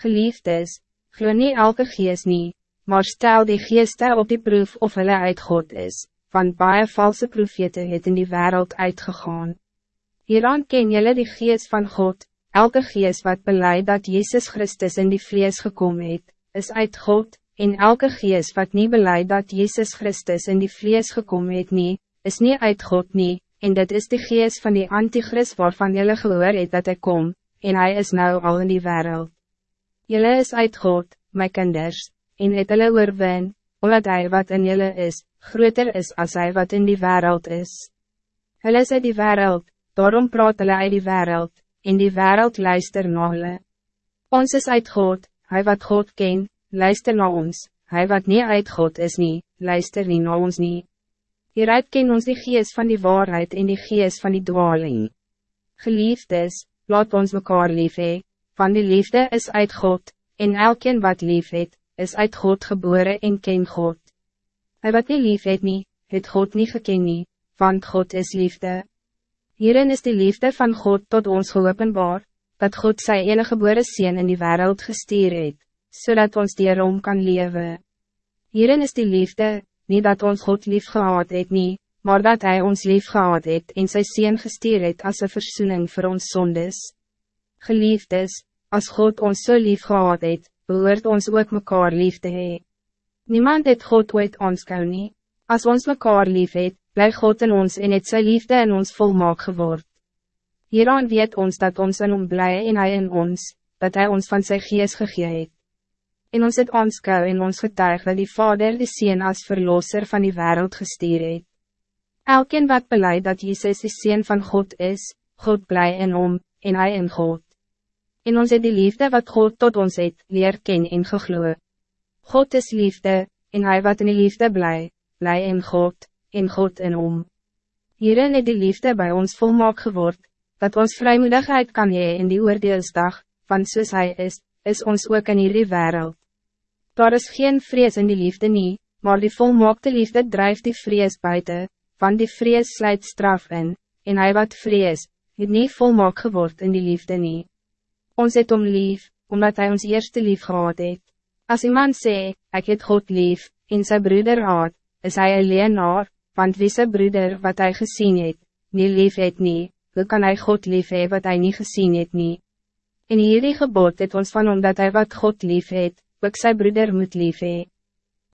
Geliefdes, glo nie elke geest nie, maar stel die geeste op die proef of hulle uit God is, want baie valse profete het in die wereld uitgegaan. Hieraan ken jylle die geest van God, elke geest wat beleid dat Jezus Christus in die vlees gekomen het, is uit God, en elke geest wat niet beleid dat Jezus Christus in die vlees gekomen het nie, is niet uit God nie, en dit is de geest van die antichrist waarvan jylle gehoor het dat hij kom, en hij is nou al in die wereld. Jelle is uit God, my kinders, en het hulle oorwin, omdat hy wat in jelle is, groter is als hij wat in die wereld is. Hulle is uit die wereld, daarom praat hulle uit die wereld, en die wereld luister na hulle. Ons is uit God, hij wat God ken, luister na ons, hij wat niet uit God is nie, luister nie na ons nie. Hieruit ken ons die geest van die waarheid en die geest van die dwaling. Geliefdes, laat ons mekaar lief hee van die liefde is uit God, en elkeen wat lief het, is uit God geboren en ken God. Hij wat nie lief het nie, het God niet geken nie, want God is liefde. Hierin is die liefde van God tot ons geopenbaar, dat God sy enige geboren sien in die wereld gestuur het, zodat ons dierom kan leven. Hierin is die liefde, niet dat ons God lief gehad het nie, maar dat hij ons lief gehad het en sy sien gestuur het as een verzoening voor ons zondes. Geliefdes, als God ons zo so lief gehad het, behoort ons ook mekaar lief te hee. Niemand het God ooit aanskou nie. As ons mekaar lief het, bly God in ons en het sy liefde in ons volmaak geword. Hieraan weet ons dat ons in hom bly en hy in ons, dat hij ons van sy gees gegee het. En ons het aanskou en ons getuig dat die Vader die Seen als verlosser van die wereld gestuur het. Elkeen wat beleid dat Jezus de Seen van God is, God blij in hom, en hij in God. En ons het die liefde wat God tot ons het, leer ken en gegloe. God is liefde, en hij wat in die liefde blij, blij in God, en God in om. Hierin het die liefde bij ons volmaak geword, dat ons vrijmoedigheid kan hee in die oordeelsdag, van soos hy is, is ons ook in hierdie wereld. Daar is geen vrees in die liefde nie, maar die volmaakte liefde drijft die vrees buiten, van die vrees sluit straf in, en hij wat vrees, het nie volmaak geword in die liefde nie. Ons het om lief, omdat hij ons eerste lief gehad het. Als iemand sê, ik het God lief, en zijn broeder haat, is hij een leenaar, want wie zijn broeder wat hij gezien het, nie lief het nie, hoe kan hij God lief hee wat hij niet gezien het nie. In hierdie gebod het ons van omdat hij wat God lief het, ook sy broeder moet lief hee.